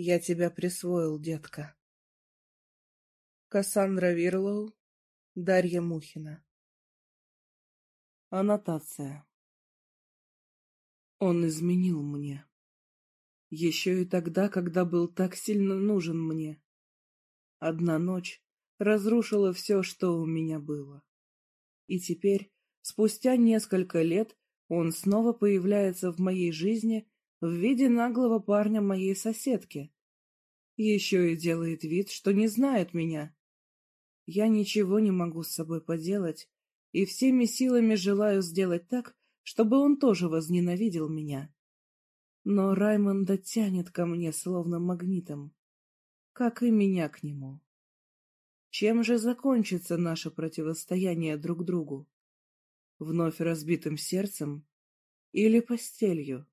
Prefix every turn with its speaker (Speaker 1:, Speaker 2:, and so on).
Speaker 1: Я тебя присвоил, детка. Кассандра Вирлоу, Дарья Мухина. Аннотация. Он изменил мне. Еще и тогда, когда был так сильно нужен мне. Одна ночь разрушила все, что у меня было. И теперь, спустя несколько лет, он снова появляется в моей жизни в виде наглого парня моей соседки. Еще и делает вид, что не знает меня. Я ничего не могу с собой поделать, и всеми силами желаю сделать так, чтобы он тоже возненавидел меня. Но Раймонда тянет ко мне словно магнитом, как и меня к нему. Чем же закончится наше противостояние друг другу? Вновь разбитым сердцем или постелью?